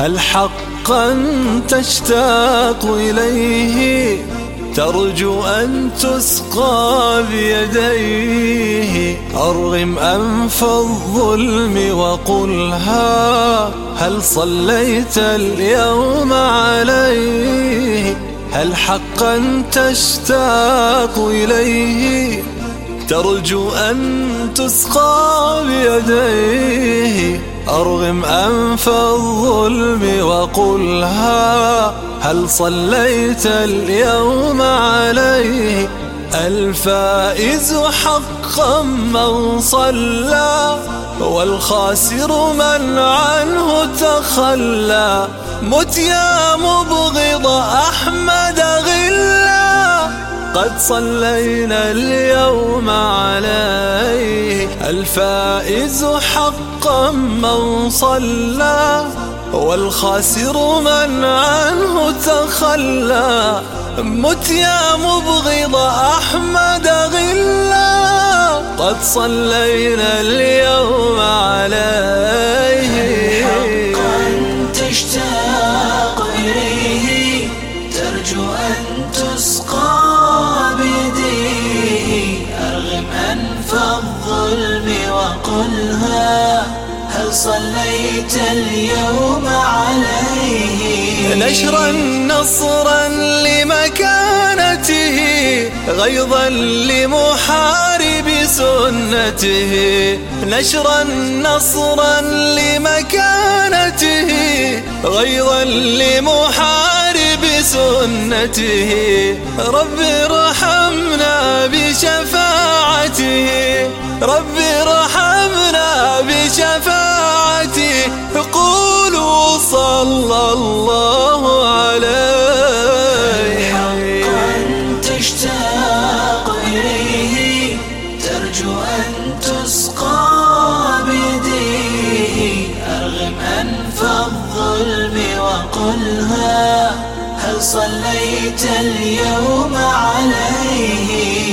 هل حقا تشتاق إليه؟ ترجو أن تسقى بيديه. أرغم أنف الظلم وقلها. هل صليت اليوم عليه؟ هل حقا تشتاق إليه؟ ترجو أن تسقى بيديه. أرغم أنف الظلم وقلها هل صليت اليوم عليه؟ الفائز حقا من صلى والخاسر من عنه تخلى. مت يا مبغض أحمد غلا قد صلينا اليوم عليه الفائز حقا من صلى والخاسر من عنه تخلى. مت يا مبغض أحمد غلا قد صلينا اليوم عليه. حقا تشتاق إليه ترجو أن تسقى بيديه أرغم الظلم وقلها هل صليت اليوم عليه؟ نشرا نصرا لمكانته غيظا لمحارب سنته. نشرا نصرا لمكانته غيظا لمحارب سنته. رب رب ارحمنا بشفاعته قولوا صلى الله عليه. حقا تشتاق إليه ترجو أن تسقى بيديه أرغم أنف الظلم وقلها هل صليت اليوم عليه؟